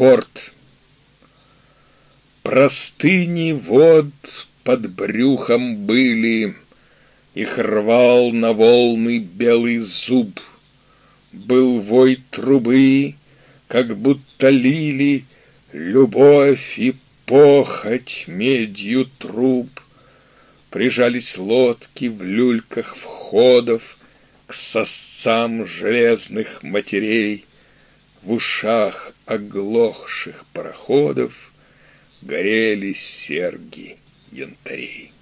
порт. Простыни вод под брюхом были, Их рвал на волны белый зуб. Был вой трубы, как будто лили Любовь и похоть медью труб. Прижались лодки в люльках входов К сосцам железных матерей, В ушах оглохших пароходов Горели серьги янтарей.